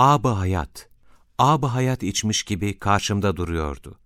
ab hayat, ab hayat içmiş gibi karşımda duruyordu.